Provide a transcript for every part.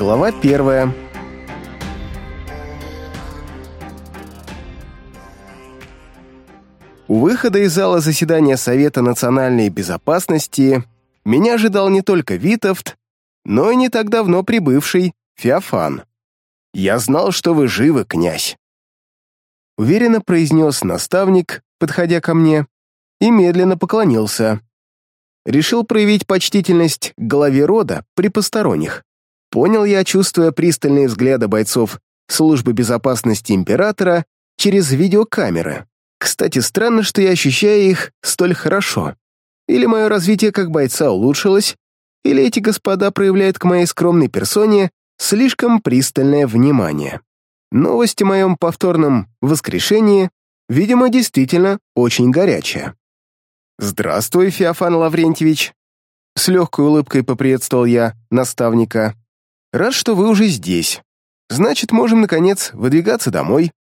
Глава первая. У выхода из зала заседания Совета национальной безопасности меня ожидал не только Витовт, но и не так давно прибывший Феофан. «Я знал, что вы живы, князь», — уверенно произнес наставник, подходя ко мне, и медленно поклонился. Решил проявить почтительность главе рода при посторонних. Понял я, чувствуя пристальные взгляды бойцов службы безопасности императора через видеокамеры. Кстати, странно, что я ощущаю их столь хорошо. Или мое развитие как бойца улучшилось, или эти господа проявляют к моей скромной персоне слишком пристальное внимание. Новость о моем повторном воскрешении, видимо, действительно очень горячая. «Здравствуй, Феофан Лаврентьевич!» С легкой улыбкой поприветствовал я наставника. Рад, что вы уже здесь. Значит, можем, наконец, выдвигаться домой.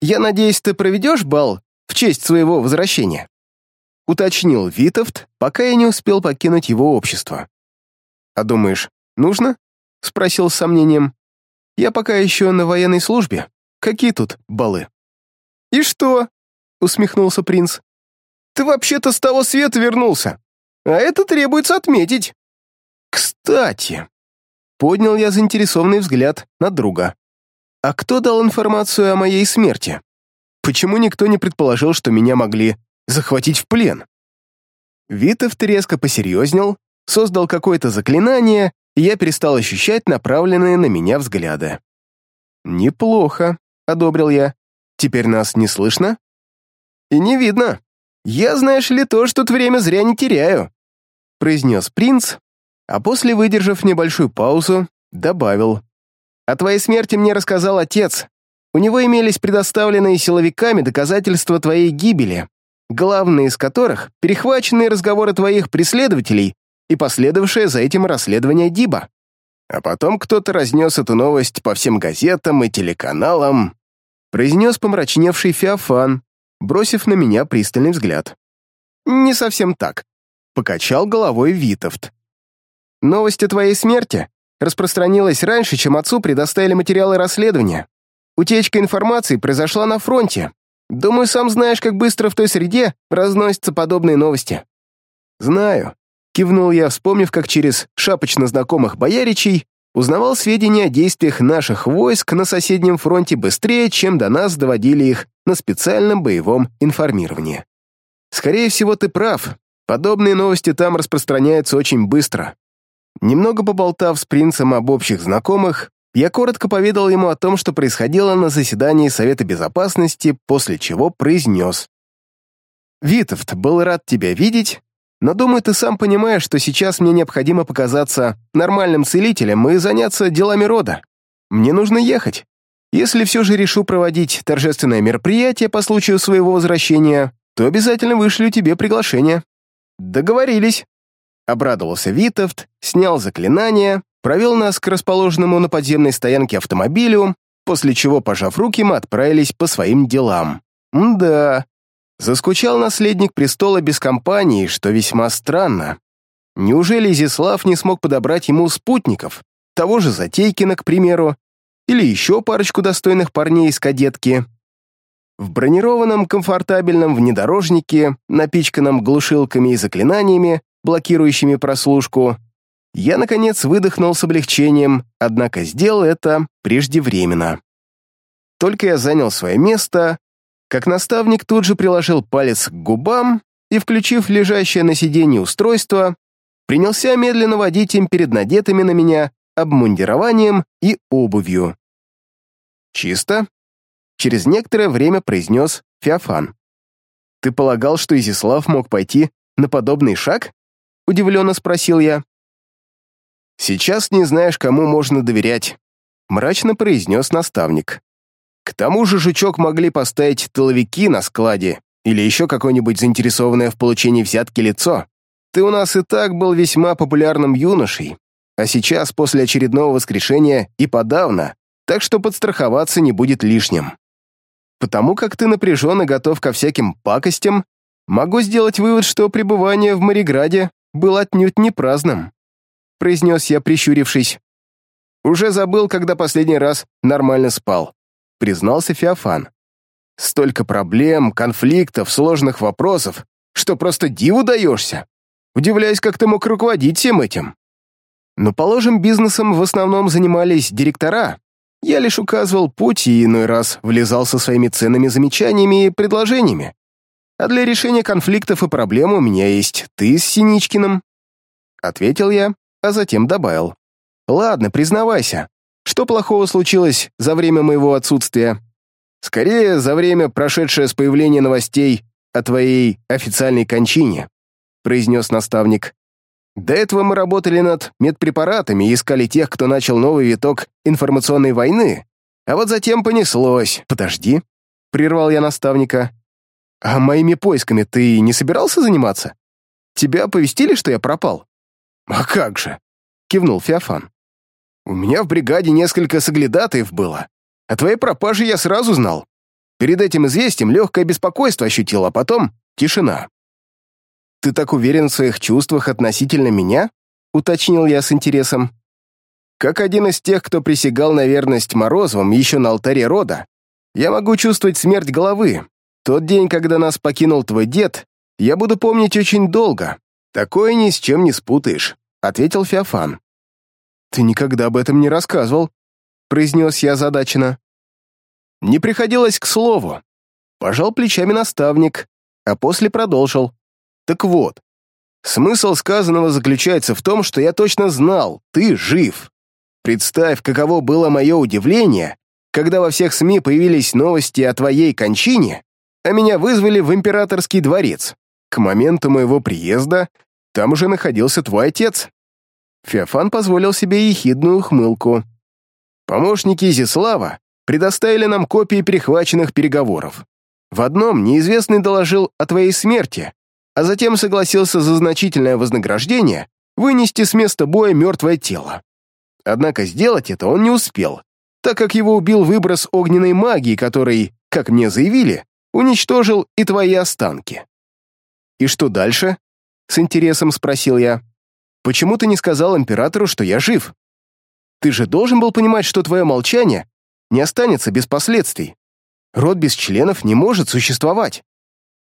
Я надеюсь, ты проведешь бал в честь своего возвращения?» Уточнил Витовт, пока я не успел покинуть его общество. «А думаешь, нужно?» — спросил с сомнением. «Я пока еще на военной службе. Какие тут балы?» «И что?» — усмехнулся принц. «Ты вообще-то с того света вернулся, а это требуется отметить». «Кстати», Поднял я заинтересованный взгляд на друга. «А кто дал информацию о моей смерти? Почему никто не предположил, что меня могли захватить в плен?» Витов резко посерьезнел, создал какое-то заклинание, и я перестал ощущать направленные на меня взгляды. «Неплохо», — одобрил я. «Теперь нас не слышно?» «И не видно. Я, знаешь ли, то, что время зря не теряю», — произнес принц, а после, выдержав небольшую паузу, добавил. «О твоей смерти мне рассказал отец. У него имелись предоставленные силовиками доказательства твоей гибели, главные из которых — перехваченные разговоры твоих преследователей и последовавшее за этим расследование Диба. А потом кто-то разнес эту новость по всем газетам и телеканалам», произнес помрачневший Феофан, бросив на меня пристальный взгляд. «Не совсем так», — покачал головой Витовт. Новость о твоей смерти распространилась раньше, чем отцу предоставили материалы расследования. Утечка информации произошла на фронте. Думаю, сам знаешь, как быстро в той среде разносятся подобные новости». «Знаю», — кивнул я, вспомнив, как через шапочно знакомых бояричей узнавал сведения о действиях наших войск на соседнем фронте быстрее, чем до нас доводили их на специальном боевом информировании. «Скорее всего, ты прав. Подобные новости там распространяются очень быстро. Немного поболтав с принцем об общих знакомых, я коротко поведал ему о том, что происходило на заседании Совета Безопасности, после чего произнес. «Витовт, был рад тебя видеть, но, думаю, ты сам понимаешь, что сейчас мне необходимо показаться нормальным целителем и заняться делами рода. Мне нужно ехать. Если все же решу проводить торжественное мероприятие по случаю своего возвращения, то обязательно вышлю тебе приглашение. Договорились». Обрадовался Витовт, снял заклинание, провел нас к расположенному на подземной стоянке автомобилю, после чего, пожав руки, мы отправились по своим делам. да, заскучал наследник престола без компании, что весьма странно. Неужели Изяслав не смог подобрать ему спутников, того же Затейкина, к примеру, или еще парочку достойных парней из кадетки? В бронированном комфортабельном внедорожнике, напичканном глушилками и заклинаниями, блокирующими прослушку, я, наконец, выдохнул с облегчением, однако сделал это преждевременно. Только я занял свое место, как наставник тут же приложил палец к губам и, включив лежащее на сиденье устройство, принялся медленно водить им перед надетыми на меня обмундированием и обувью. «Чисто?» — через некоторое время произнес Феофан. «Ты полагал, что Изислав мог пойти на подобный шаг?» — удивленно спросил я. «Сейчас не знаешь, кому можно доверять», — мрачно произнес наставник. «К тому же жучок могли поставить тыловики на складе или еще какое-нибудь заинтересованное в получении взятки лицо. Ты у нас и так был весьма популярным юношей, а сейчас, после очередного воскрешения, и подавно, так что подстраховаться не будет лишним. Потому как ты напряжен и готов ко всяким пакостям, могу сделать вывод, что пребывание в Мариграде был отнюдь не праздным», — произнес я, прищурившись. Уже забыл, когда последний раз нормально спал», — признался Феофан. «Столько проблем, конфликтов, сложных вопросов, что просто диву даешься. Удивляюсь, как ты мог руководить всем этим». «Но, положим, бизнесом в основном занимались директора. Я лишь указывал путь и иной раз влезал со своими ценными замечаниями и предложениями. А для решения конфликтов и проблем у меня есть ты с Синичкиным». Ответил я, а затем добавил. Ладно, признавайся. Что плохого случилось за время моего отсутствия? Скорее, за время, прошедшее с появления новостей о твоей официальной кончине, произнес наставник. До этого мы работали над медпрепаратами и искали тех, кто начал новый виток информационной войны. А вот затем понеслось. Подожди, прервал я наставника. А моими поисками ты не собирался заниматься? Тебя оповестили, что я пропал? А как же? Кивнул Феофан. У меня в бригаде несколько соглядатаев было. О твоей пропаже я сразу знал. Перед этим известием легкое беспокойство ощутил, а потом тишина. «Ты так уверен в своих чувствах относительно меня?» — уточнил я с интересом. «Как один из тех, кто присягал на верность Морозовым еще на алтаре рода, я могу чувствовать смерть головы. Тот день, когда нас покинул твой дед, я буду помнить очень долго. Такое ни с чем не спутаешь», — ответил Феофан. «Ты никогда об этом не рассказывал», — произнес я озадаченно. Не приходилось к слову. Пожал плечами наставник, а после продолжил. Так вот, смысл сказанного заключается в том, что я точно знал, ты жив. Представь, каково было мое удивление, когда во всех СМИ появились новости о твоей кончине, а меня вызвали в императорский дворец. К моменту моего приезда там уже находился твой отец. Феофан позволил себе ехидную ухмылку. Помощники Изислава предоставили нам копии перехваченных переговоров. В одном неизвестный доложил о твоей смерти, а затем согласился за значительное вознаграждение вынести с места боя мертвое тело. Однако сделать это он не успел, так как его убил выброс огненной магии, который, как мне заявили, уничтожил и твои останки. «И что дальше?» — с интересом спросил я. Почему ты не сказал императору, что я жив? Ты же должен был понимать, что твое молчание не останется без последствий. Род без членов не может существовать.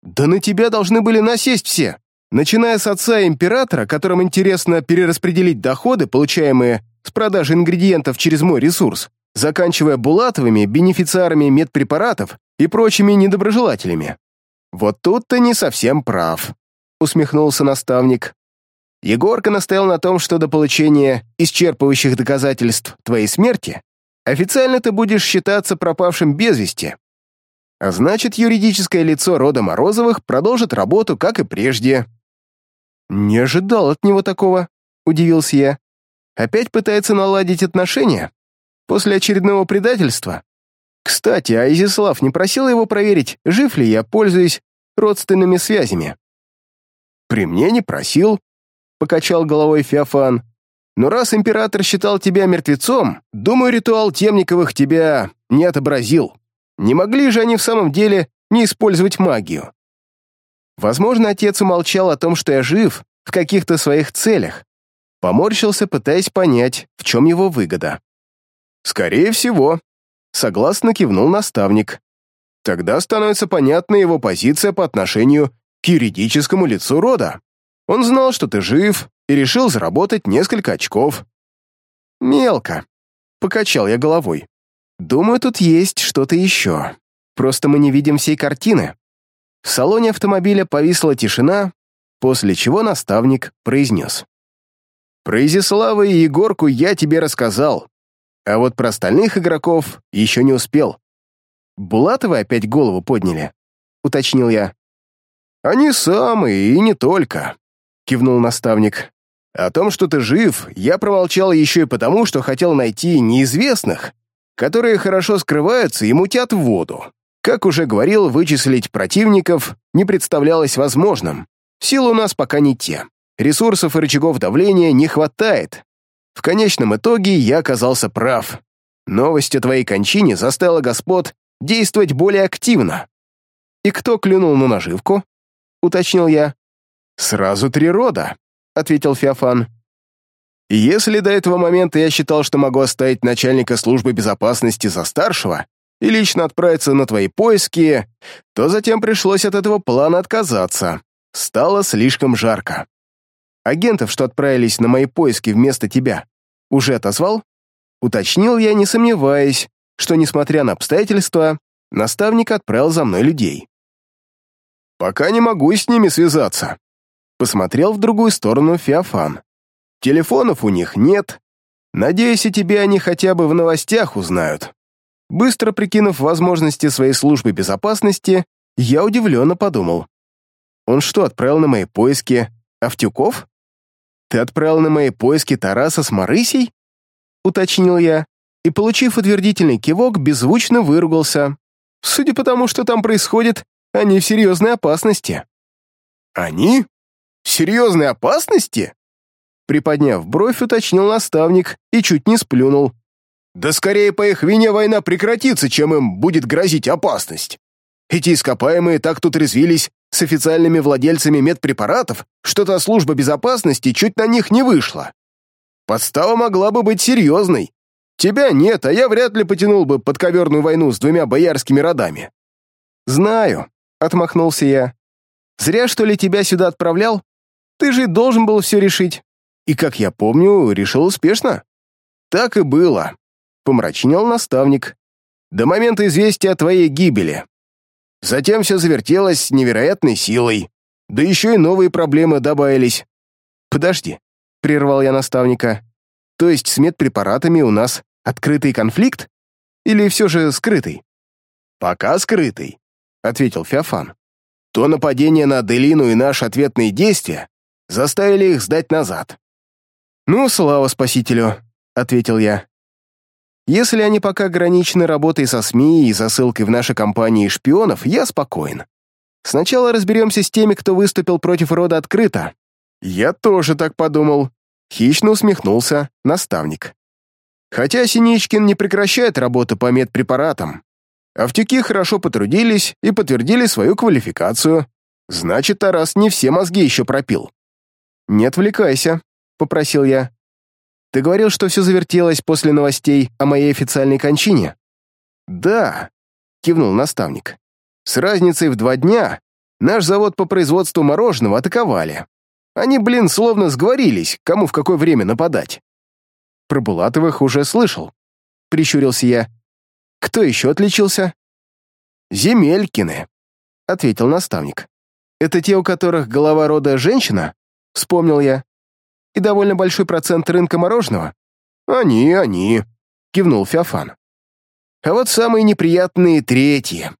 Да на тебя должны были насесть все, начиная с отца императора, которым интересно перераспределить доходы, получаемые с продажи ингредиентов через мой ресурс, заканчивая Булатовыми, бенефициарами медпрепаратов и прочими недоброжелателями. Вот тут ты не совсем прав, усмехнулся наставник. Егорка настоял на том, что до получения исчерпывающих доказательств твоей смерти официально ты будешь считаться пропавшим без вести. А значит, юридическое лицо рода Морозовых продолжит работу, как и прежде. Не ожидал от него такого, удивился я. Опять пытается наладить отношения? После очередного предательства? Кстати, а Изяслав не просил его проверить, жив ли я, пользуясь родственными связями? При мне не просил, — покачал головой Феофан. «Но раз император считал тебя мертвецом, думаю, ритуал Темниковых тебя не отобразил. Не могли же они в самом деле не использовать магию?» Возможно, отец умолчал о том, что я жив в каких-то своих целях. Поморщился, пытаясь понять, в чем его выгода. «Скорее всего», — согласно кивнул наставник. «Тогда становится понятна его позиция по отношению к юридическому лицу рода. Он знал, что ты жив, и решил заработать несколько очков. Мелко. Покачал я головой. Думаю, тут есть что-то еще. Просто мы не видим всей картины. В салоне автомобиля повисла тишина, после чего наставник произнес. Про Изислава и Егорку я тебе рассказал, а вот про остальных игроков еще не успел. Булатовы опять голову подняли, уточнил я. Они самые, и не только кивнул наставник. «О том, что ты жив, я промолчал еще и потому, что хотел найти неизвестных, которые хорошо скрываются и мутят в воду. Как уже говорил, вычислить противников не представлялось возможным. Сил у нас пока не те. Ресурсов и рычагов давления не хватает. В конечном итоге я оказался прав. Новость о твоей кончине заставила господ действовать более активно. «И кто клюнул на наживку?» — уточнил я. «Сразу три рода», — ответил Феофан. Если до этого момента я считал, что могу оставить начальника службы безопасности за старшего и лично отправиться на твои поиски, то затем пришлось от этого плана отказаться. Стало слишком жарко. Агентов, что отправились на мои поиски вместо тебя, уже отозвал? Уточнил я, не сомневаясь, что, несмотря на обстоятельства, наставник отправил за мной людей. «Пока не могу с ними связаться», — посмотрел в другую сторону Феофан. «Телефонов у них нет. Надеюсь, и тебе они хотя бы в новостях узнают». Быстро прикинув возможности своей службы безопасности, я удивленно подумал. «Он что, отправил на мои поиски Автюков?» «Ты отправил на мои поиски Тараса с Марысей?» — уточнил я, и, получив утвердительный кивок, беззвучно выругался. Судя по тому, что там происходит, они в серьезной опасности. «Они? В серьезной опасности?» Приподняв бровь, уточнил наставник и чуть не сплюнул. «Да скорее по их вине война прекратится, чем им будет грозить опасность. Эти ископаемые так тут резвились с официальными владельцами медпрепаратов, что та служба безопасности чуть на них не вышла. Подстава могла бы быть серьезной. Тебя нет, а я вряд ли потянул бы подковерную войну с двумя боярскими родами. Знаю, отмахнулся я. Зря, что ли, тебя сюда отправлял? Ты же должен был все решить. И, как я помню, решил успешно. Так и было, помрачнел наставник. До момента известия о твоей гибели. Затем все завертелось с невероятной силой. Да еще и новые проблемы добавились. Подожди, прервал я наставника. То есть с медпрепаратами у нас открытый конфликт? Или все же скрытый? Пока скрытый, ответил Феофан. То нападение на Аделину и наши ответные действия заставили их сдать назад. «Ну, слава спасителю», — ответил я. Если они пока ограничены работой со СМИ и засылкой в наши компании шпионов, я спокоен. Сначала разберемся с теми, кто выступил против рода открыто. Я тоже так подумал. Хищно усмехнулся наставник. Хотя Синичкин не прекращает работу по медпрепаратам. Автюки хорошо потрудились и подтвердили свою квалификацию. Значит, Тарас не все мозги еще пропил. «Не отвлекайся», — попросил я. Ты говорил, что все завертелось после новостей о моей официальной кончине?» «Да», — кивнул наставник. «С разницей в два дня наш завод по производству мороженого атаковали. Они, блин, словно сговорились, кому в какое время нападать». «Про Булатовых уже слышал», — прищурился я. «Кто еще отличился?» «Земелькины», — ответил наставник. «Это те, у которых голова рода женщина?» — вспомнил я и довольно большой процент рынка мороженого?» «Они, они», — кивнул Феофан. «А вот самые неприятные третьи».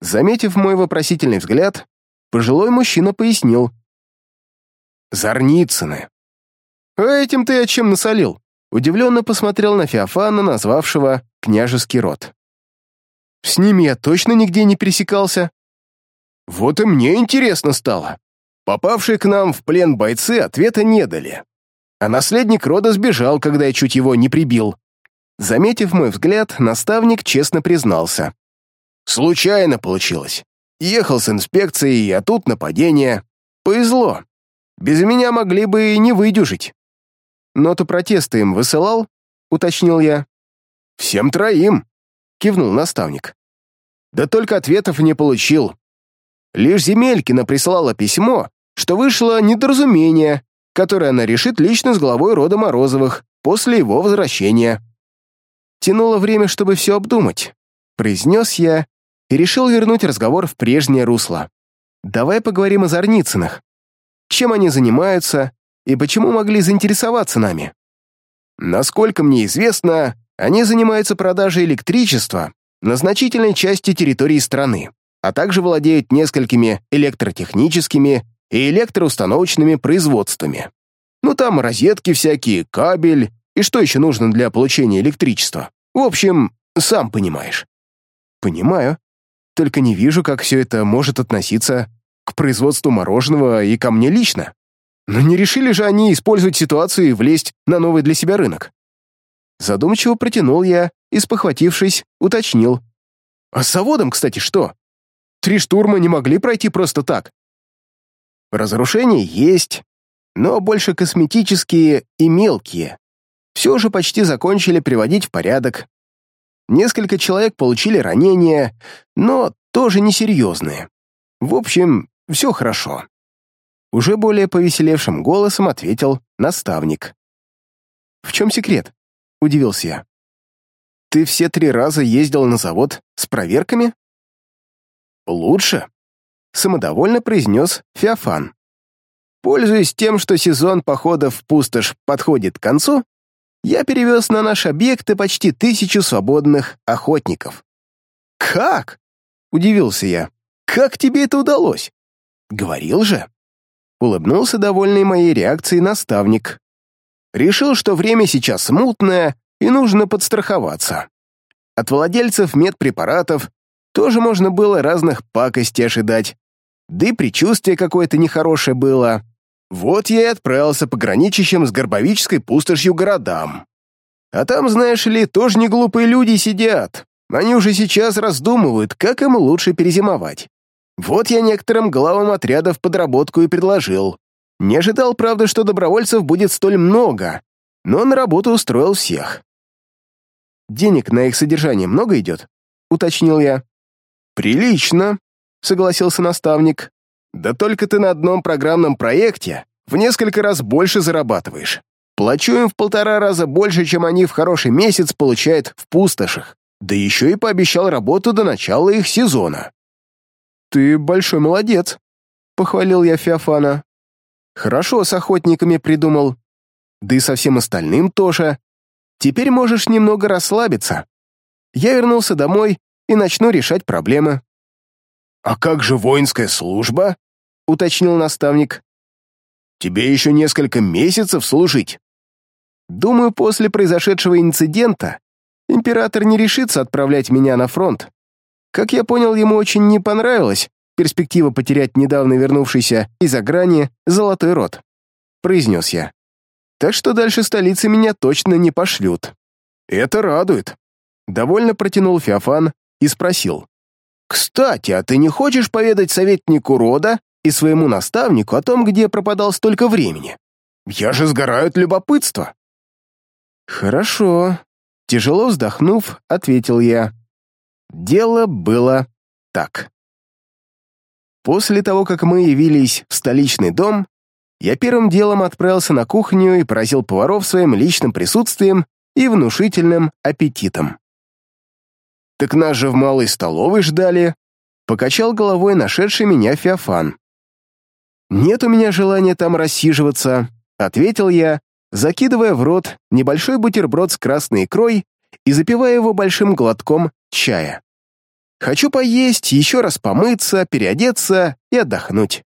Заметив мой вопросительный взгляд, пожилой мужчина пояснил. «Зарницыны». «А этим ты о чем насолил?» Удивленно посмотрел на Феофана, назвавшего княжеский род. «С ними я точно нигде не пересекался». «Вот и мне интересно стало», Попавшие к нам в плен бойцы ответа не дали. А наследник рода сбежал, когда я чуть его не прибил. Заметив мой взгляд, наставник честно признался. «Случайно получилось. Ехал с инспекцией, а тут нападение. Повезло. Без меня могли бы и не выдюжить». «Ноту протеста им высылал?» — уточнил я. «Всем троим», — кивнул наставник. «Да только ответов не получил. Лишь Земелькина прислала письмо, что вышло недоразумение, которое она решит лично с главой рода Морозовых после его возвращения. Тянуло время, чтобы все обдумать, произнес я и решил вернуть разговор в прежнее русло. Давай поговорим о Зарницынах. Чем они занимаются и почему могли заинтересоваться нами? Насколько мне известно, они занимаются продажей электричества на значительной части территории страны, а также владеют несколькими электротехническими и электроустановочными производствами. Ну там розетки всякие, кабель и что еще нужно для получения электричества. В общем, сам понимаешь. Понимаю. Только не вижу, как все это может относиться к производству мороженого и ко мне лично. Но не решили же они использовать ситуацию и влезть на новый для себя рынок. Задумчиво протянул я и, спохватившись, уточнил. А с заводом, кстати, что? Три штурма не могли пройти просто так. Разрушения есть, но больше косметические и мелкие. Все же почти закончили приводить в порядок. Несколько человек получили ранения, но тоже несерьезные. В общем, все хорошо. Уже более повеселевшим голосом ответил наставник. «В чем секрет?» — удивился я. «Ты все три раза ездил на завод с проверками?» «Лучше», — самодовольно произнес Феофан. «Пользуясь тем, что сезон походов в пустошь подходит к концу, я перевез на наш объект почти тысячу свободных охотников». «Как?» — удивился я. «Как тебе это удалось?» «Говорил же». Улыбнулся довольный моей реакцией наставник. Решил, что время сейчас смутное и нужно подстраховаться. От владельцев медпрепаратов тоже можно было разных пакостей ожидать. Да и предчувствие какое-то нехорошее было. Вот я и отправился по граничащим с Горбовической пустошью городам. А там, знаешь ли, тоже не глупые люди сидят. Они уже сейчас раздумывают, как им лучше перезимовать. Вот я некоторым главам отрядов подработку и предложил. Не ожидал, правда, что добровольцев будет столь много, но на работу устроил всех. «Денег на их содержание много идет?» — уточнил я. «Прилично», — согласился наставник. «Да только ты на одном программном проекте в несколько раз больше зарабатываешь. Плачу им в полтора раза больше, чем они в хороший месяц получают в пустошах. Да еще и пообещал работу до начала их сезона. «Ты большой молодец», — похвалил я Феофана. «Хорошо с охотниками придумал. Да и со всем остальным тоже. Теперь можешь немного расслабиться. Я вернулся домой и начну решать проблемы». «А как же воинская служба?» — уточнил наставник. «Тебе еще несколько месяцев служить». «Думаю, после произошедшего инцидента император не решится отправлять меня на фронт. Как я понял, ему очень не понравилась перспектива потерять недавно вернувшийся из-за грани золотой рот. Произнес я. Так что дальше столицы меня точно не пошлют. Это радует. Довольно протянул Феофан и спросил. «Кстати, а ты не хочешь поведать советнику рода и своему наставнику о том, где пропадал столько времени? Я же сгораю от любопытства». «Хорошо», — тяжело вздохнув, ответил я. Дело было так. После того, как мы явились в столичный дом, я первым делом отправился на кухню и поразил поваров своим личным присутствием и внушительным аппетитом. «Так нас же в малой столовой ждали», — покачал головой нашедший меня Феофан. «Нет у меня желания там рассиживаться», — ответил я, закидывая в рот небольшой бутерброд с красной икрой и запивая его большим глотком чая. Хочу поесть, еще раз помыться, переодеться и отдохнуть.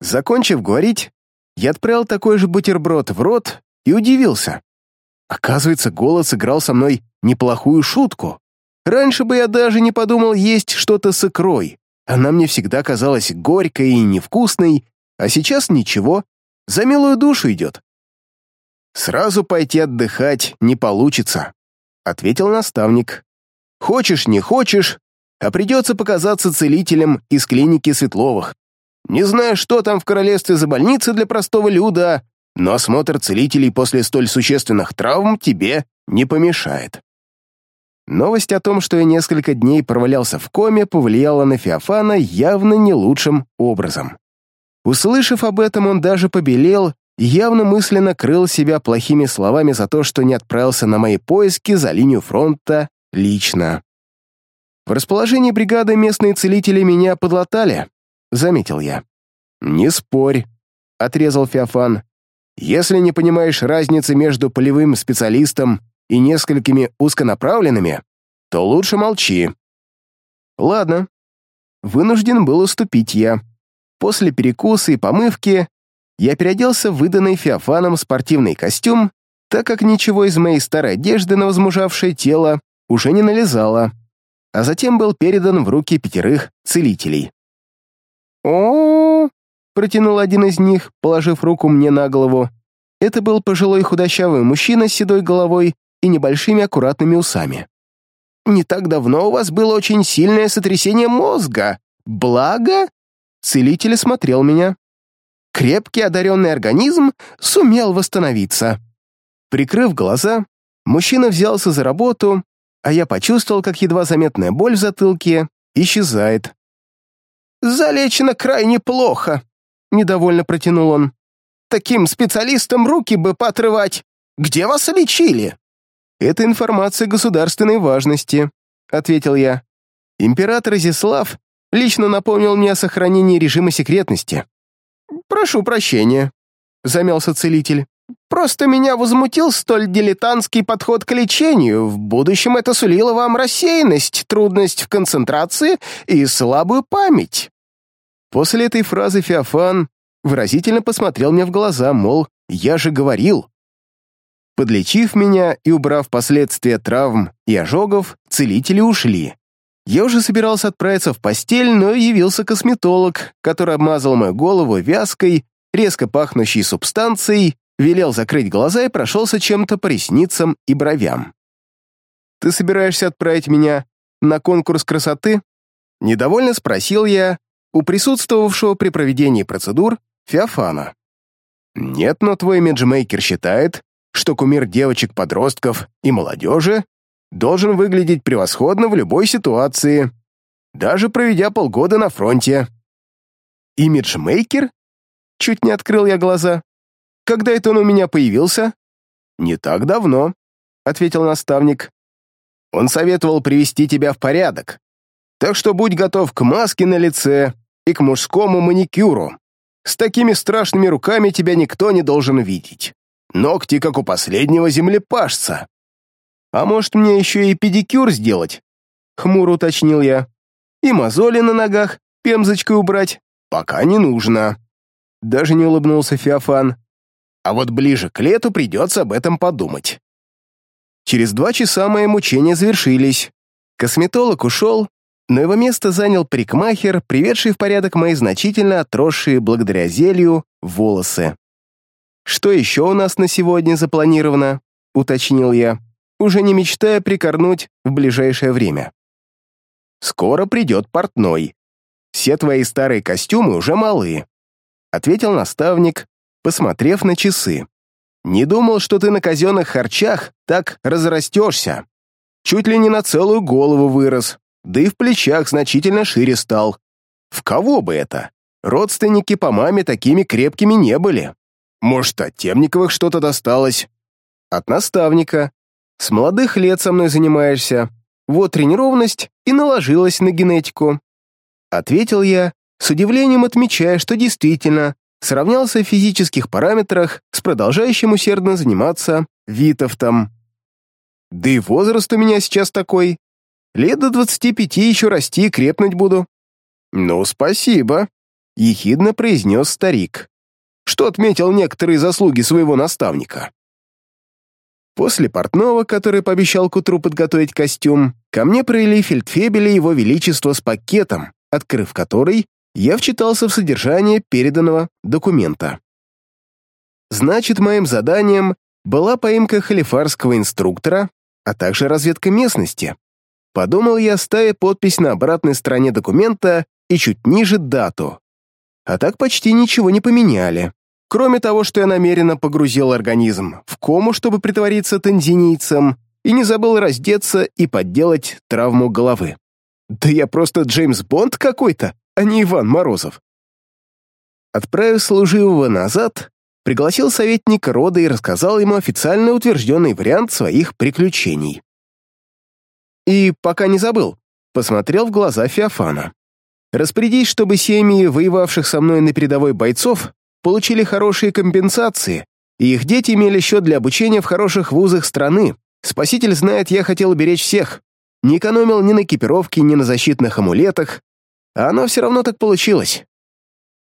Закончив говорить, я отправил такой же бутерброд в рот и удивился. Оказывается, голос играл со мной неплохую шутку. Раньше бы я даже не подумал есть что-то с икрой. Она мне всегда казалась горькой и невкусной, а сейчас ничего, за милую душу идет. «Сразу пойти отдыхать не получится», — ответил наставник. Хочешь, не хочешь, а придется показаться целителем из клиники Светловых. Не знаю, что там в королевстве за больница для простого люда, но осмотр целителей после столь существенных травм тебе не помешает. Новость о том, что я несколько дней провалялся в коме, повлияла на Феофана явно не лучшим образом. Услышав об этом, он даже побелел и явно мысленно крыл себя плохими словами за то, что не отправился на мои поиски за линию фронта лично. В расположении бригады местные целители меня подлатали, заметил я. Не спорь, отрезал Феофан. Если не понимаешь разницы между полевым специалистом и несколькими узконаправленными, то лучше молчи. Ладно. Вынужден был уступить я. После перекуса и помывки я переоделся в выданный Феофаном спортивный костюм, так как ничего из моей старой одежды на возмужавшее тело уже не налезала, а затем был передан в руки пятерых целителей. о, протянул один из них, положив руку мне на голову. Это был пожилой худощавый мужчина с седой головой и небольшими аккуратными усами. «Не так давно у вас было очень сильное сотрясение мозга. Благо?» Целитель смотрел меня. крепкий одаренный организм сумел восстановиться. Прикрыв глаза, мужчина взялся за работу, а я почувствовал, как едва заметная боль в затылке исчезает. «Залечено крайне плохо», — недовольно протянул он. «Таким специалистам руки бы поотрывать. Где вас лечили?» «Это информация государственной важности», — ответил я. «Император Изяслав лично напомнил мне о сохранении режима секретности». «Прошу прощения», — замялся целитель. «Просто меня возмутил столь дилетантский подход к лечению. В будущем это сулило вам рассеянность, трудность в концентрации и слабую память». После этой фразы Феофан выразительно посмотрел мне в глаза, мол, я же говорил. Подлечив меня и убрав последствия травм и ожогов, целители ушли. Я уже собирался отправиться в постель, но явился косметолог, который обмазал мою голову вязкой, резко пахнущей субстанцией, велел закрыть глаза и прошелся чем-то по ресницам и бровям. «Ты собираешься отправить меня на конкурс красоты?» Недовольно спросил я у присутствовавшего при проведении процедур Феофана. «Нет, но твой имиджмейкер считает, что кумир девочек-подростков и молодежи должен выглядеть превосходно в любой ситуации, даже проведя полгода на фронте. Имиджмейкер? Чуть не открыл я глаза. Когда это он у меня появился? Не так давно, ответил наставник. Он советовал привести тебя в порядок. Так что будь готов к маске на лице и к мужскому маникюру. С такими страшными руками тебя никто не должен видеть. Ногти, как у последнего землепашца. А может, мне еще и педикюр сделать? Хмуро уточнил я. И мозоли на ногах пемзочкой убрать? Пока не нужно. Даже не улыбнулся Феофан. А вот ближе к лету придется об этом подумать. Через два часа мои мучения завершились. Косметолог ушел, но его место занял парикмахер, приведший в порядок мои значительно отросшие благодаря зелью волосы. «Что еще у нас на сегодня запланировано?» — уточнил я, уже не мечтая прикорнуть в ближайшее время. «Скоро придет портной. Все твои старые костюмы уже малы», — ответил наставник, посмотрев на часы. «Не думал, что ты на казенных харчах так разрастешься. Чуть ли не на целую голову вырос, да и в плечах значительно шире стал. В кого бы это? Родственники по маме такими крепкими не были». Может, от Темниковых что-то досталось? От наставника. С молодых лет со мной занимаешься. Вот тренированность и наложилась на генетику. Ответил я, с удивлением отмечая, что действительно сравнялся в физических параметрах с продолжающим усердно заниматься Витовтом. Да и возраст у меня сейчас такой. Лет до двадцати пяти еще расти и крепнуть буду. «Ну, спасибо», — ехидно произнес старик что отметил некоторые заслуги своего наставника. После портного, который пообещал к утру подготовить костюм, ко мне провели фельдфебеля его величества с пакетом, открыв который, я вчитался в содержание переданного документа. Значит, моим заданием была поимка халифарского инструктора, а также разведка местности. Подумал я, ставя подпись на обратной стороне документа и чуть ниже дату. А так почти ничего не поменяли. Кроме того, что я намеренно погрузил организм в кому, чтобы притвориться танзинийцем, и не забыл раздеться и подделать травму головы. Да я просто Джеймс Бонд какой-то, а не Иван Морозов. Отправив служивого назад, пригласил советника рода и рассказал ему официально утвержденный вариант своих приключений. И пока не забыл, посмотрел в глаза Феофана. Распорядись, чтобы семьи воевавших со мной на передовой бойцов получили хорошие компенсации, и их дети имели счет для обучения в хороших вузах страны. Спаситель знает, я хотел уберечь всех. Не экономил ни на экипировке, ни на защитных амулетах, а оно все равно так получилось.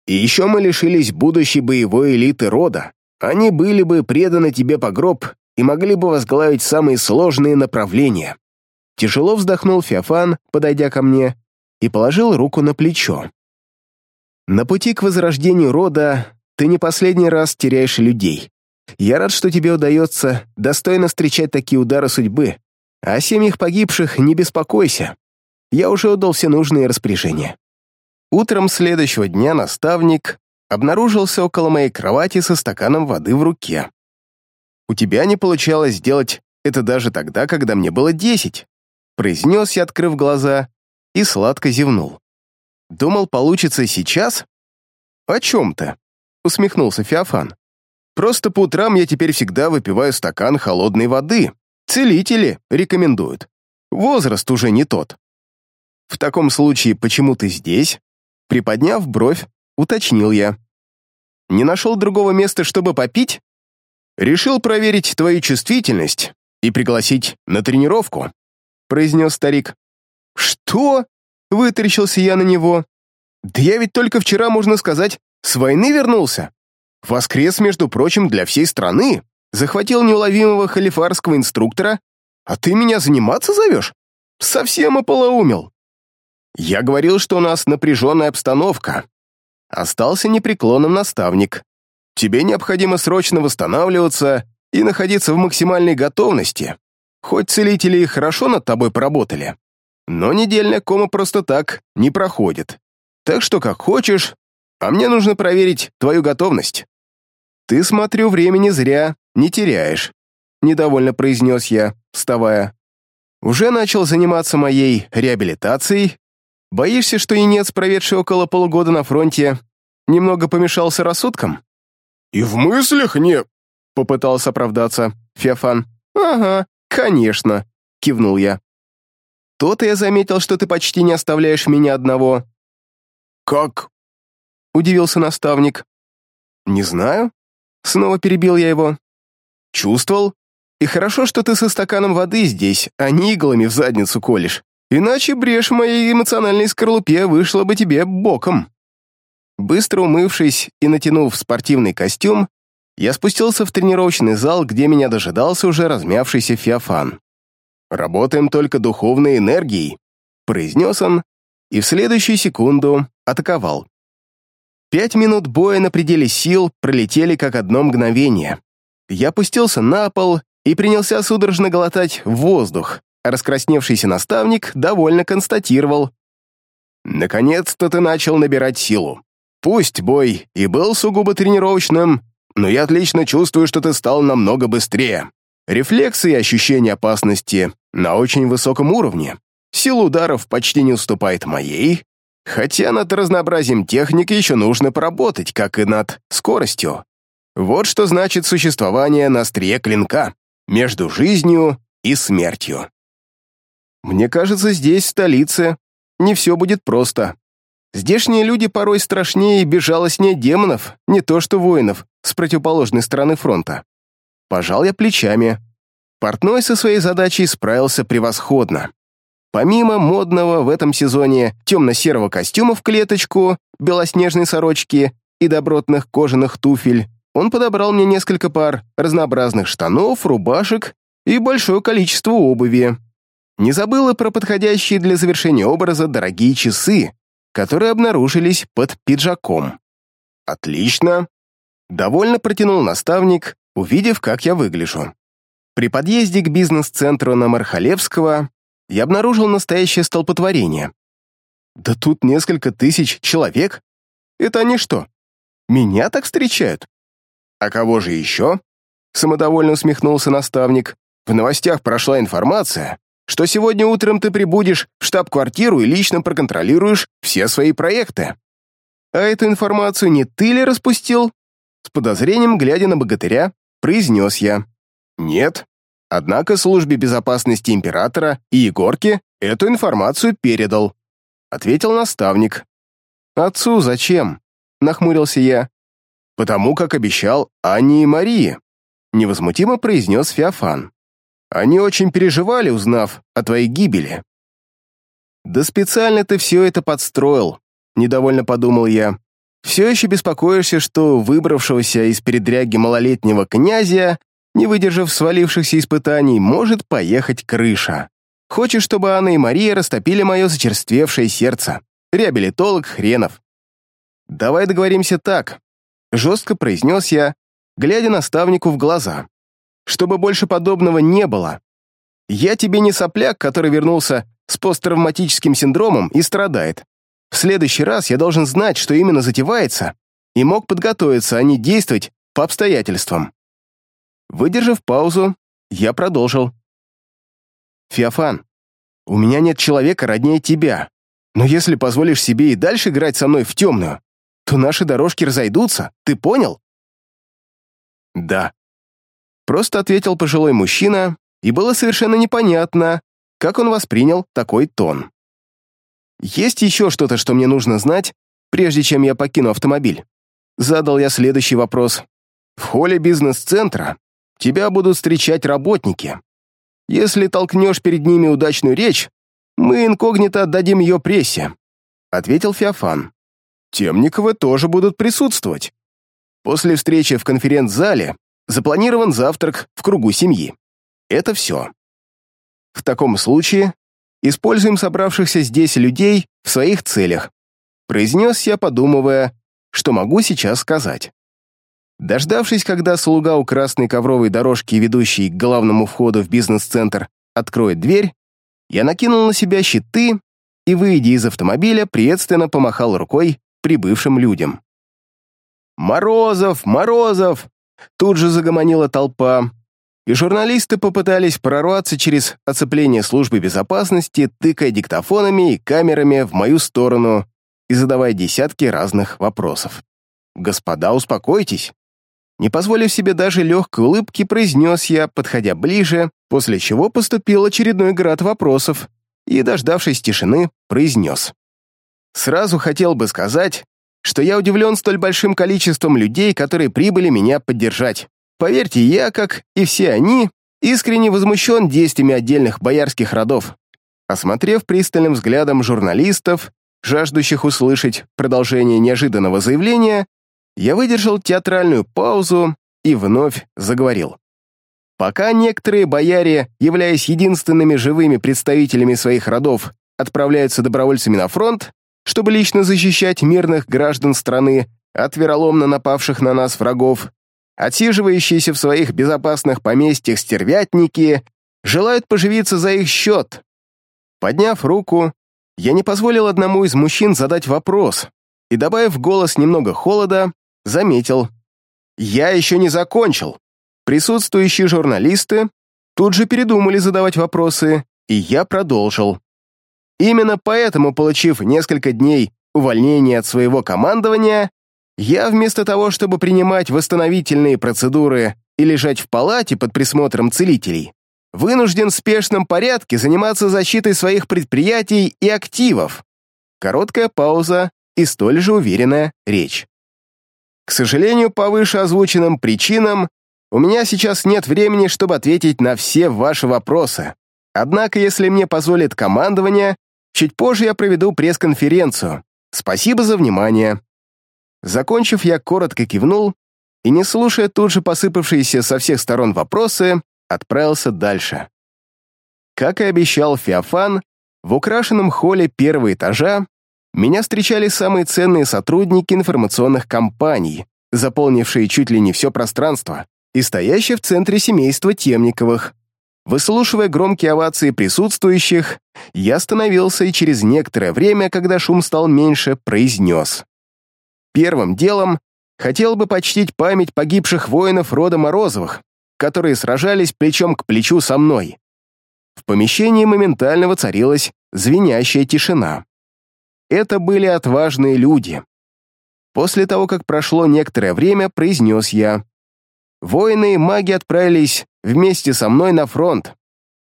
И еще мы лишились будущей боевой элиты рода. Они были бы преданы тебе по гроб и могли бы возглавить самые сложные направления. Тяжело вздохнул Феофан, подойдя ко мне, и положил руку на плечо. На пути к возрождению рода ты не последний раз теряешь людей. Я рад, что тебе удается достойно встречать такие удары судьбы. А о семьях погибших не беспокойся. Я уже отдал все нужные распоряжения. Утром следующего дня наставник обнаружился около моей кровати со стаканом воды в руке. «У тебя не получалось сделать это даже тогда, когда мне было десять», произнес я, открыв глаза, и сладко зевнул. «Думал, получится сейчас?» «О чем ты?» — усмехнулся Феофан. «Просто по утрам я теперь всегда выпиваю стакан холодной воды. Целители рекомендуют. Возраст уже не тот». «В таком случае, почему ты здесь?» Приподняв бровь, уточнил я. «Не нашел другого места, чтобы попить?» «Решил проверить твою чувствительность и пригласить на тренировку», произнес старик. «Что?» — вытаращился я на него. «Да я ведь только вчера, можно сказать, с войны вернулся. Воскрес, между прочим, для всей страны. Захватил неуловимого халифарского инструктора, а ты меня заниматься зовешь? Совсем ополоумел». Я говорил, что у нас напряженная обстановка. Остался непреклонным наставник. Тебе необходимо срочно восстанавливаться и находиться в максимальной готовности. Хоть целители и хорошо над тобой поработали, но недельная кома просто так не проходит. Так что как хочешь, а мне нужно проверить твою готовность. Ты, смотрю, времени зря не теряешь, недовольно произнес я, вставая. Уже начал заниматься моей реабилитацией, Боишься, что инец, проведший около полугода на фронте, немного помешался рассудком?» «И в мыслях не...» — попытался оправдаться Феофан. «Ага, конечно», — кивнул я. «То-то я заметил, что ты почти не оставляешь меня одного». «Как?» — удивился наставник. «Не знаю». Снова перебил я его. «Чувствовал. И хорошо, что ты со стаканом воды здесь, а не иглами в задницу колешь. Иначе брешь в моей эмоциональной скорлупе вышла бы тебе боком. Быстро умывшись и натянув спортивный костюм, я спустился в тренировочный зал, где меня дожидался уже размявшийся Феофан. «Работаем только духовной энергией», — произнес он, и в следующую секунду атаковал. Пять минут боя на пределе сил пролетели как одно мгновение. Я опустился на пол и принялся судорожно глотать воздух, Раскрасневшийся наставник довольно констатировал. «Наконец-то ты начал набирать силу. Пусть бой и был сугубо тренировочным, но я отлично чувствую, что ты стал намного быстрее. Рефлексы и ощущение опасности на очень высоком уровне. Сила ударов почти не уступает моей, хотя над разнообразием техник еще нужно поработать, как и над скоростью. Вот что значит существование на острие клинка, между жизнью и смертью. Мне кажется, здесь, в столице, не все будет просто. Здешние люди порой страшнее и безжалостнее демонов, не то что воинов, с противоположной стороны фронта. Пожал я плечами. Портной со своей задачей справился превосходно. Помимо модного в этом сезоне темно-серого костюма в клеточку, белоснежной сорочки и добротных кожаных туфель, он подобрал мне несколько пар разнообразных штанов, рубашек и большое количество обуви. Не забыла про подходящие для завершения образа дорогие часы, которые обнаружились под пиджаком. «Отлично!» — довольно протянул наставник, увидев, как я выгляжу. При подъезде к бизнес-центру на Мархалевского я обнаружил настоящее столпотворение. Да тут несколько тысяч человек. Это они что, меня так встречают? А кого же еще? Самодовольно усмехнулся наставник. В новостях прошла информация, что сегодня утром ты прибудешь в штаб-квартиру и лично проконтролируешь все свои проекты. А эту информацию не ты ли распустил? С подозрением, глядя на богатыря, произнес я. Нет. Однако службе безопасности императора и Егорке эту информацию передал. Ответил наставник. Отцу зачем? Нахмурился я. Потому как обещал Анне и Марии. Невозмутимо произнес Феофан. Они очень переживали, узнав о твоей гибели». «Да специально ты все это подстроил», — недовольно подумал я. «Все еще беспокоишься, что выбравшегося из передряги малолетнего князя, не выдержав свалившихся испытаний, может поехать крыша. Хочешь, чтобы Анна и Мария растопили мое зачерствевшее сердце. Реабилитолог хренов». «Давай договоримся так», — жестко произнес я, глядя наставнику в глаза чтобы больше подобного не было. Я тебе не сопляк, который вернулся с посттравматическим синдромом и страдает. В следующий раз я должен знать, что именно затевается, и мог подготовиться, а не действовать по обстоятельствам. Выдержав паузу, я продолжил. «Феофан, у меня нет человека роднее тебя, но если позволишь себе и дальше играть со мной в темную, то наши дорожки разойдутся, ты понял?» «Да», — просто ответил пожилой мужчина, и было совершенно непонятно, как он воспринял такой тон. «Есть еще что-то, что мне нужно знать, прежде чем я покину автомобиль?» Задал я следующий вопрос. «В холле бизнес-центра тебя будут встречать работники. Если толкнешь перед ними удачную речь, мы инкогнито отдадим ее прессе», — ответил Феофан. «Темниковы тоже будут присутствовать. После встречи в конференц-зале запланирован завтрак в кругу семьи. Это все. В таком случае используем собравшихся здесь людей в своих целях, произнес я, подумывая, что могу сейчас сказать. Дождавшись, когда слуга у красной ковровой дорожки, ведущей к главному входу в бизнес-центр, откроет дверь, я накинул на себя щиты и, выйдя из автомобиля, приветственно помахал рукой прибывшим людям. «Морозов! Морозов!» Тут же загомонила толпа, и журналисты попытались прорваться через оцепление службы безопасности, тыкая диктофонами и камерами в мою сторону и задавая десятки разных вопросов. «Господа, успокойтесь!» Не позволив себе даже легкой улыбки, произнес я, подходя ближе, после чего поступил очередной град вопросов и, дождавшись тишины, произнес. «Сразу хотел бы сказать, что я удивлен столь большим количеством людей, которые прибыли меня поддержать. Поверьте, я, как и все они, искренне возмущен действиями отдельных боярских родов. Осмотрев пристальным взглядом журналистов, жаждущих услышать продолжение неожиданного заявления, я выдержал театральную паузу и вновь заговорил. Пока некоторые бояре, являясь единственными живыми представителями своих родов, отправляются добровольцами на фронт, чтобы лично защищать мирных граждан страны от вероломно напавших на нас врагов, отсиживающиеся в своих безопасных поместьях стервятники желают поживиться за их счет. Подняв руку, я не позволил одному из мужчин задать вопрос и, добавив голос немного холода, заметил. «Я еще не закончил». Присутствующие журналисты тут же передумали задавать вопросы, и я продолжил. Именно поэтому, получив несколько дней увольнения от своего командования, я вместо того, чтобы принимать восстановительные процедуры и лежать в палате под присмотром целителей, вынужден в спешном порядке заниматься защитой своих предприятий и активов. Короткая пауза и столь же уверенная речь. К сожалению, по вышеозвученным причинам у меня сейчас нет времени, чтобы ответить на все ваши вопросы. Однако, если мне позволит командование, чуть позже я проведу пресс-конференцию. Спасибо за внимание. Закончив, я коротко кивнул и, не слушая тут же посыпавшиеся со всех сторон вопросы, отправился дальше. Как и обещал Феофан, в украшенном холле первого этажа меня встречали самые ценные сотрудники информационных компаний, заполнившие чуть ли не все пространство, и стоящие в центре семейства Темниковых. Выслушивая громкие овации присутствующих, я остановился и через некоторое время, когда шум стал меньше, произнес. Первым делом хотел бы почтить память погибших воинов рода Морозовых, которые сражались плечом к плечу со мной. В помещении моментально воцарилась звенящая тишина. Это были отважные люди. После того, как прошло некоторое время, произнес я. Воины и маги отправились вместе со мной на фронт.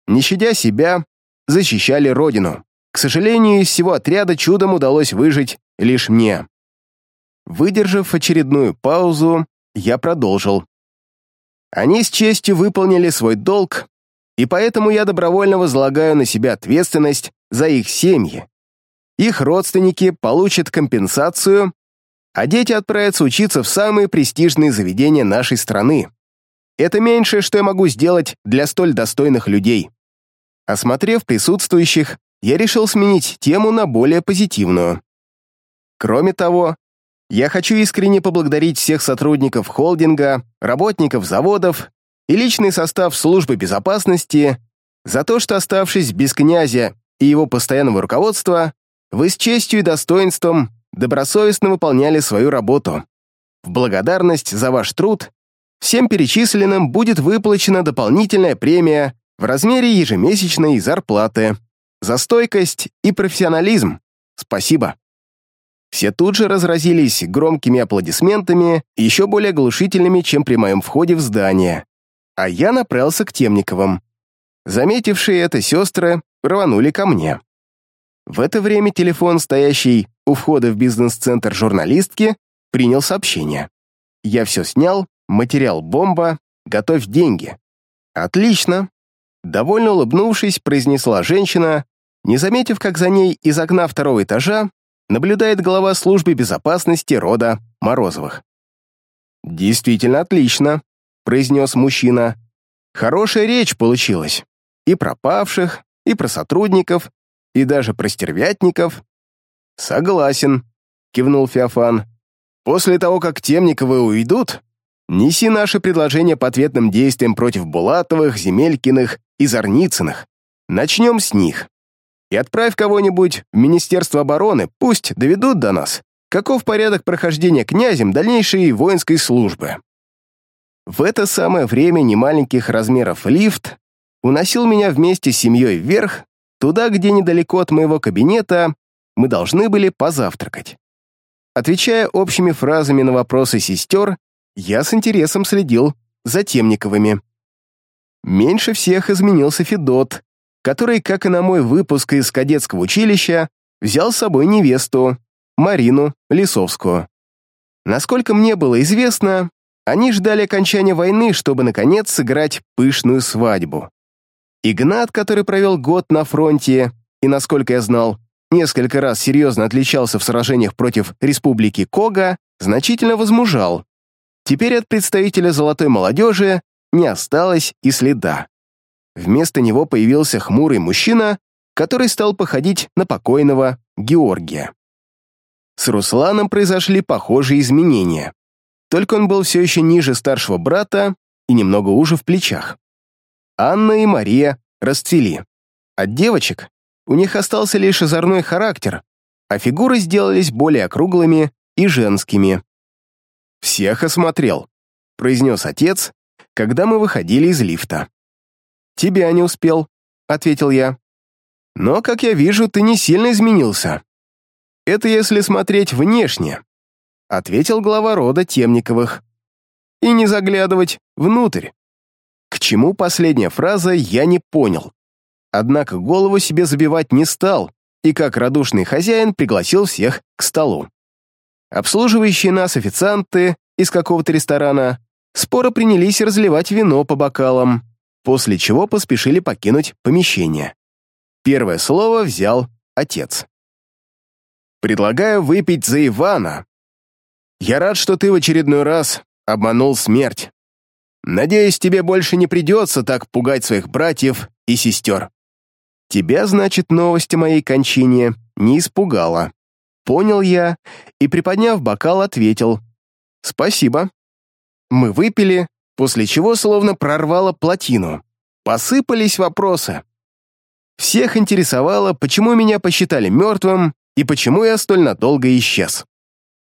Не щадя себя, защищали родину. К сожалению, из всего отряда чудом удалось выжить лишь мне. Выдержав очередную паузу, я продолжил. Они с честью выполнили свой долг, и поэтому я добровольно возлагаю на себя ответственность за их семьи, их родственники получат компенсацию, а дети отправятся учиться в самые престижные заведения нашей страны. Это меньшее, что я могу сделать для столь достойных людей. Осмотрев присутствующих, я решил сменить тему на более позитивную. Кроме того, я хочу искренне поблагодарить всех сотрудников холдинга, работников заводов и личный состав службы безопасности за то, что, оставшись без князя и его постоянного руководства, вы с честью и достоинством добросовестно выполняли свою работу. в благодарность за ваш труд всем перечисленным будет выплачена дополнительная премия в размере ежемесячной зарплаты за стойкость и профессионализм. Спасибо. Все тут же разразились громкими аплодисментами, еще более глушительными, чем при моем входе в здание. А я направился к Темниковым. Заметившие это сестры рванули ко мне. В это время телефон, стоящий у входа в бизнес-центр журналистки, принял сообщение. Я все снял, материал бомба, готовь деньги. Отлично. Довольно улыбнувшись, произнесла женщина, не заметив, как за ней из окна второго этажа наблюдает глава службы безопасности рода Морозовых. «Действительно отлично», — произнес мужчина. «Хорошая речь получилась. И про павших, и про сотрудников, и даже про стервятников». «Согласен», — кивнул Феофан. «После того, как Темниковы уйдут, неси наши предложения по ответным действиям против Булатовых, Земелькиных и Зарницыных. Начнем с них и отправь кого-нибудь в Министерство обороны, пусть доведут до нас, каков порядок прохождения князем дальнейшей воинской службы. В это самое время немаленьких размеров лифт уносил меня вместе с семьей вверх, туда, где недалеко от моего кабинета мы должны были позавтракать. Отвечая общими фразами на вопросы сестер, я с интересом следил за Темниковыми. Меньше всех изменился Федот, который, как и на мой выпуск из кадетского училища, взял с собой невесту, Марину Лисовскую. Насколько мне было известно, они ждали окончания войны, чтобы, наконец, сыграть пышную свадьбу. Игнат, который провел год на фронте и, насколько я знал, несколько раз серьезно отличался в сражениях против республики Кога, значительно возмужал. Теперь от представителя золотой молодежи не осталось и следа. Вместо него появился хмурый мужчина, который стал походить на покойного Георгия. С Русланом произошли похожие изменения. Только он был все еще ниже старшего брата и немного уже в плечах. Анна и Мария расцвели. От девочек у них остался лишь озорной характер, а фигуры сделались более округлыми и женскими. «Всех осмотрел», — произнес отец, когда мы выходили из лифта. «Тебя не успел», — ответил я. «Но, как я вижу, ты не сильно изменился. Это если смотреть внешне», — ответил глава рода Темниковых. «И не заглядывать внутрь». Чему последняя фраза, я не понял. Однако голову себе забивать не стал, и как радушный хозяин пригласил всех к столу. Обслуживающие нас официанты из какого-то ресторана споро принялись разливать вино по бокалам после чего поспешили покинуть помещение. Первое слово взял отец. «Предлагаю выпить за Ивана. Я рад, что ты в очередной раз обманул смерть. Надеюсь, тебе больше не придется так пугать своих братьев и сестер. Тебя, значит, новость о моей кончине не испугала. Понял я и, приподняв бокал, ответил. Спасибо. Мы выпили, после чего словно прорвало плотину. Посыпались вопросы. Всех интересовало, почему меня посчитали мертвым и почему я столь надолго исчез.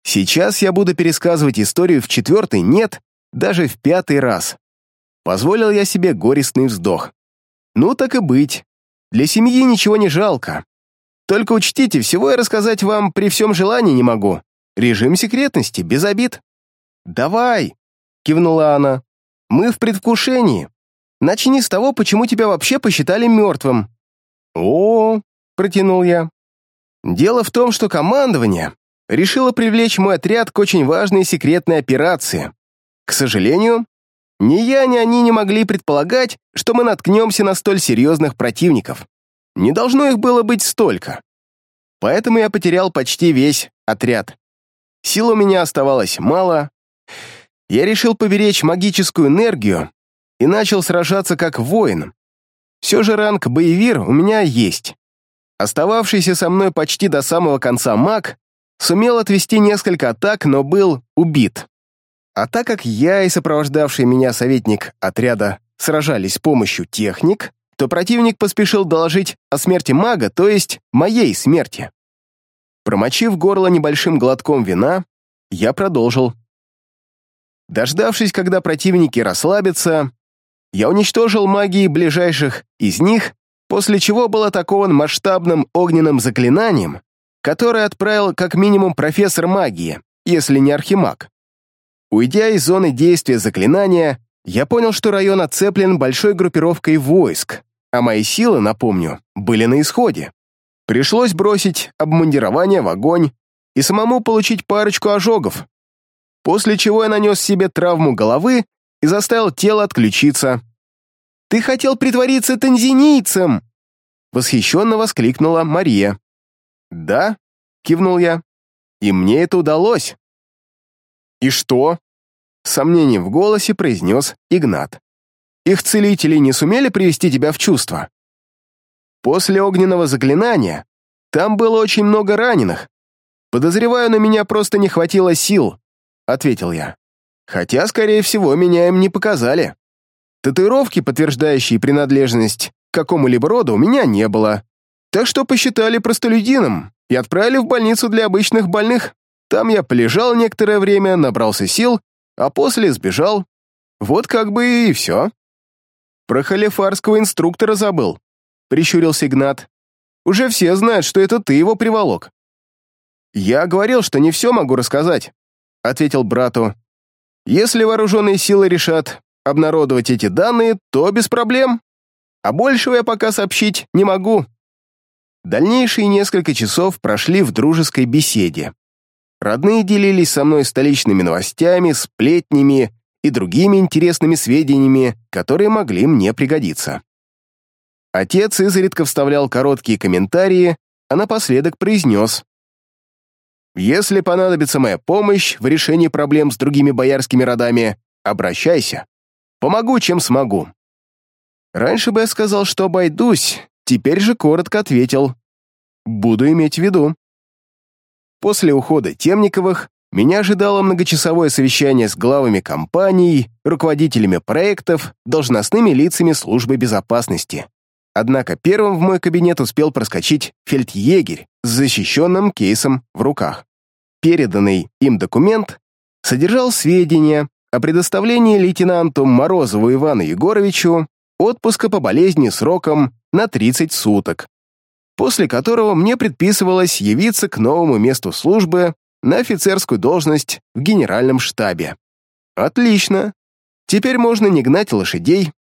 Сейчас я буду пересказывать историю в четвертый, нет, даже в пятый раз. Позволил я себе горестный вздох. Ну так и быть. Для семьи ничего не жалко. Только учтите, всего я рассказать вам при всем желании не могу. Режим секретности, без обид. «Давай!» — кивнула она. Мы в предвкушении. Начни с того, почему тебя вообще посчитали мертвым». «О, -о — протянул я. «Дело в том, что командование решило привлечь мой отряд к очень важной секретной операции. К сожалению, ни я, ни они не могли предполагать, что мы наткнемся на столь серьезных противников. Не должно их было быть столько. Поэтому я потерял почти весь отряд. Сил у меня оставалось мало, я решил поберечь магическую энергию и начал сражаться как воин. Все же ранг боевир у меня есть. Остававшийся со мной почти до самого конца маг сумел отвести несколько атак, но был убит. А так как я и сопровождавший меня советник отряда сражались с помощью техник, то противник поспешил доложить о смерти мага, то есть моей смерти. Промочив горло небольшим глотком вина, я продолжил. Дождавшись, когда противники расслабятся, я уничтожил магии ближайших из них, после чего был атакован масштабным огненным заклинанием, которое отправил как минимум профессор магии, если не архимаг. Уйдя из зоны действия заклинания, я понял, что район оцеплен большой группировкой войск, а мои силы, напомню, были на исходе. Пришлось бросить обмундирование в огонь и самому получить парочку ожогов, после чего я нанес себе травму головы и заставил тело отключиться. «Ты хотел притвориться танзинийцем!» Восхищенно воскликнула Мария. «Да», — кивнул я, — «и мне это удалось». «И что?» — с сомнением в голосе произнес Игнат. «Их целители не сумели привести тебя в чувство?» «После огненного заклинания там было очень много раненых. Подозреваю, на меня просто не хватило сил», — ответил я. «Хотя, скорее всего, меня им не показали. Татуировки, подтверждающие принадлежность к какому-либо роду, у меня не было. Так что посчитали простолюдином и отправили в больницу для обычных больных. Там я полежал некоторое время, набрался сил, а после сбежал. Вот как бы и все. Про халифарского инструктора забыл, прищурился Игнат. Уже все знают, что это ты его приволок. Я говорил, что не все могу рассказать, ответил брату. Если вооруженные силы решат обнародовать эти данные, то без проблем. А большего я пока сообщить не могу. Дальнейшие несколько часов прошли в дружеской беседе. Родные делились со мной столичными новостями, сплетнями и другими интересными сведениями, которые могли мне пригодиться. Отец изредка вставлял короткие комментарии, а напоследок произнес. «Если понадобится моя помощь в решении проблем с другими боярскими родами, обращайся. Помогу, чем смогу». Раньше бы я сказал, что обойдусь, Теперь же коротко ответил «Буду иметь в виду». После ухода Темниковых меня ожидало многочасовое совещание с главами компаний, руководителями проектов, должностными лицами службы безопасности. Однако первым в мой кабинет успел проскочить фельдъегерь с защищенным кейсом в руках. Переданный им документ содержал сведения о предоставлении лейтенанту Морозову Ивану Егоровичу отпуска по болезни сроком на 30 суток, после которого мне предписывалось явиться к новому месту службы на офицерскую должность в генеральном штабе. Отлично. Теперь можно не гнать лошадей.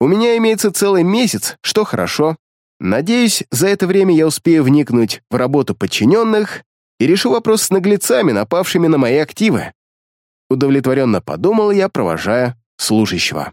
У меня имеется целый месяц, что хорошо. Надеюсь, за это время я успею вникнуть в работу подчиненных и решу вопрос с наглецами, напавшими на мои активы. Удовлетворенно подумал я, провожая служащего.